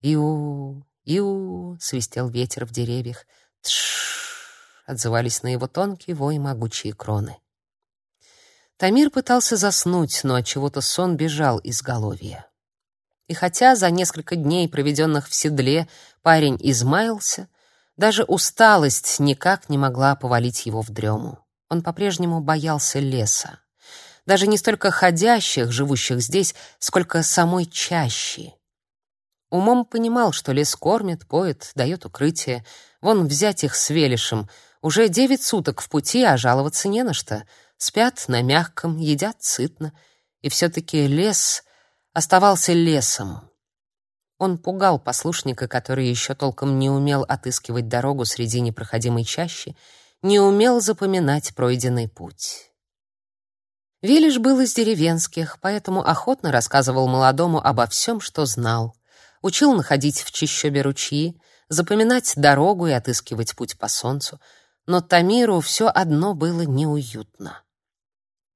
Иу, иу, свистел ветер в деревьях. Тш, отзывались на его тонкий вой могучие кроны. Тамир пытался заснуть, но от чего-то сон бежал из головья. И хотя за несколько дней, проведенных в седле, парень измаялся, даже усталость никак не могла повалить его в дрему. Он по-прежнему боялся леса. Даже не столько ходящих, живущих здесь, сколько самой чащи. Умом понимал, что лес кормит, поет, дает укрытие. Вон взять их с Велишем. Уже девять суток в пути, а жаловаться не на что. Спят на мягком, едят сытно. И все-таки лес оставался лесом. Он пугал послушника, который еще толком не умел отыскивать дорогу среди непроходимой чащи, не умел запоминать пройденный путь. Велиш был из деревенских, поэтому охотно рассказывал молодому обо всем, что знал учил находить в чащобе ручьи, запоминать дорогу и отыскивать путь по солнцу, но Тамиру все одно было неуютно.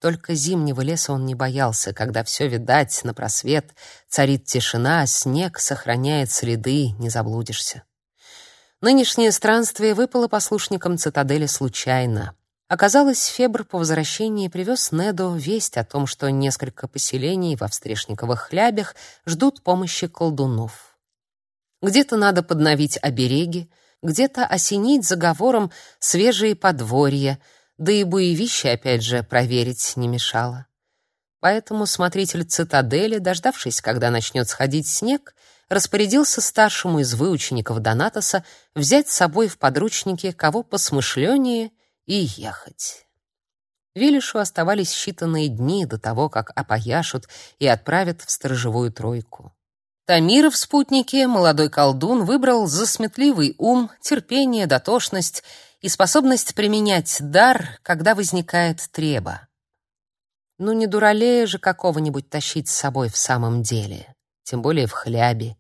Только зимнего леса он не боялся, когда все видать на просвет, царит тишина, снег сохраняет следы, не заблудишься. Нынешнее странствие выпало послушникам цитадели случайно. Оказалось, Фебр по возвращении привез Неду весть о том, что несколько поселений во Встрешниковых хлябях ждут помощи колдунов. Где-то надо подновить обереги, где-то осенить заговором свежие подворья, да и боевище, опять же, проверить не мешало. Поэтому смотритель цитадели, дождавшись, когда начнет сходить снег, распорядился старшему из выучеников Донатоса взять с собой в подручники кого посмышленнее и ехать. Вилишу оставались считанные дни до того, как опояшут и отправят в сторожевую тройку. Тамира в спутнике молодой колдун выбрал за сметливый ум, терпение, дотошность и способность применять дар, когда возникает треба. Ну не дуралея же какого-нибудь тащить с собой в самом деле, тем более в хлябе.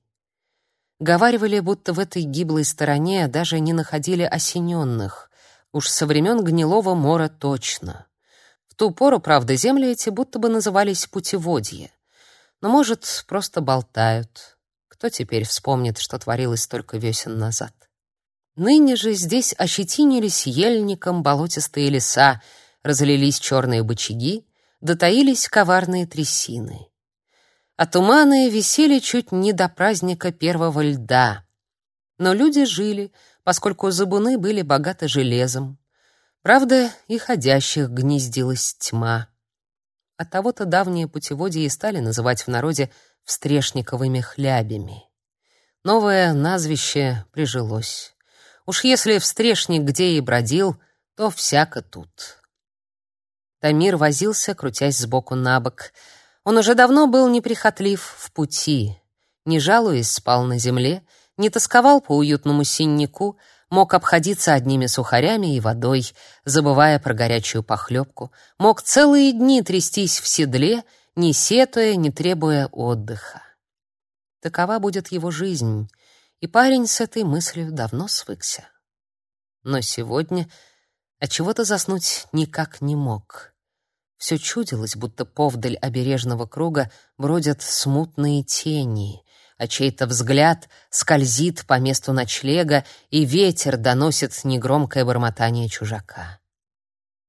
Говаривали, будто в этой гиблой стороне даже не находили осененных, Уж со времен гнилого мора точно. В ту пору, правда, земли эти будто бы назывались путеводье. Но, может, просто болтают. Кто теперь вспомнит, что творилось столько весен назад? Ныне же здесь ощетинились ельником болотистые леса, разлились черные бычаги, дотаились коварные трясины. А туманы висели чуть не до праздника первого льда. Но люди жили, поскольку забуны были богаты железом. Правда, и ходящих гнездилась тьма. Оттого-то давние путеводья и стали называть в народе встрешниковыми хлябями. Новое назвище прижилось. Уж если встрешник где и бродил, то всяко тут. Тамир возился, крутясь сбоку на бок. Он уже давно был неприхотлив в пути, не жалуясь, спал на земле — не тосковал по уютному синнику, мог обходиться одними сухарями и водой, забывая про горячую похлебку, мог целые дни трястись в седле, не сетуя, не требуя отдыха. Такова будет его жизнь, и парень с этой мыслью давно свыкся. Но сегодня от чего-то заснуть никак не мог. Все чудилось, будто повдаль обережного круга бродят смутные тени, а чей-то взгляд скользит по месту ночлега, и ветер доносит негромкое бормотание чужака.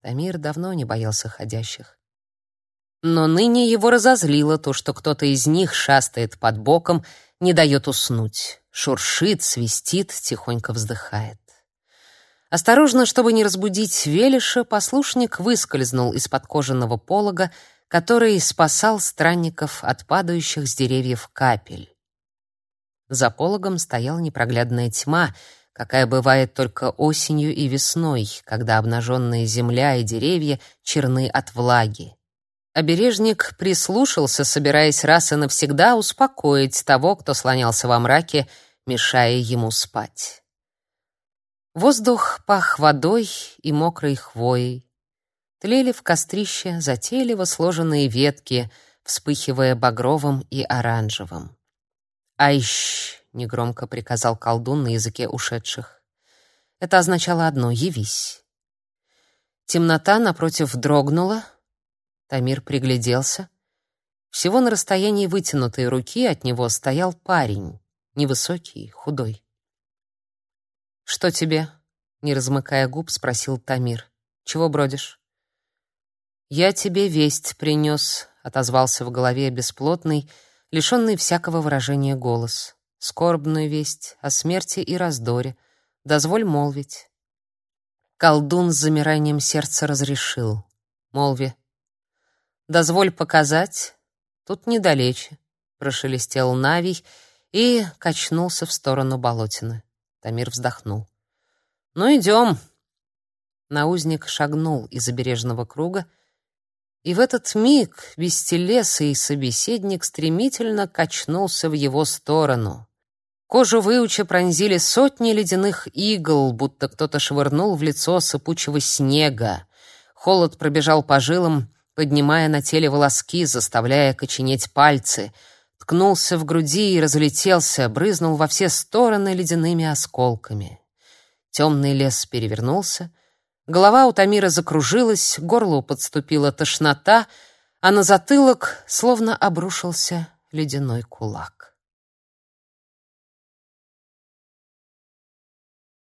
Тамир давно не боялся ходящих. Но ныне его разозлило то, что кто-то из них шастает под боком, не дает уснуть, шуршит, свистит, тихонько вздыхает. Осторожно, чтобы не разбудить Велиша, послушник выскользнул из-под кожаного полога, который спасал странников от падающих с деревьев капель. За пологом стояла непроглядная тьма, какая бывает только осенью и весной, когда обнаженная земля и деревья черны от влаги. Обережник прислушался, собираясь раз и навсегда успокоить того, кто слонялся во мраке, мешая ему спать. Воздух пах водой и мокрой хвоей. Тлели в кострище затейливо сложенные ветки, вспыхивая багровым и оранжевым. «Айщ!» — негромко приказал колдун на языке ушедших. Это означало одно — «явись». Темнота напротив дрогнула. Тамир пригляделся. Всего на расстоянии вытянутой руки от него стоял парень. невысокий, худой. «Что тебе?» — не размыкая губ, спросил Тамир. «Чего бродишь?» «Я тебе весть принес», — отозвался в голове бесплотный, лишенный всякого выражения голос. «Скорбную весть о смерти и раздоре. Дозволь молвить». Колдун с замиранием сердца разрешил. «Молви». «Дозволь показать. Тут недалече», — прошелестел Навий и качнулся в сторону болотины. Тамир вздохнул. «Ну, идем». Наузник шагнул из обережного круга, и в этот миг бестелесый собеседник стремительно качнулся в его сторону. Кожу выуча пронзили сотни ледяных игл, будто кто-то швырнул в лицо сыпучего снега. Холод пробежал по жилам, поднимая на теле волоски, заставляя коченеть пальцы. Ткнулся в груди и разлетелся, брызнул во все стороны ледяными осколками. Темный лес перевернулся — Голова у Тамира закружилась, горлу подступила тошнота, а на затылок словно обрушился ледяной кулак.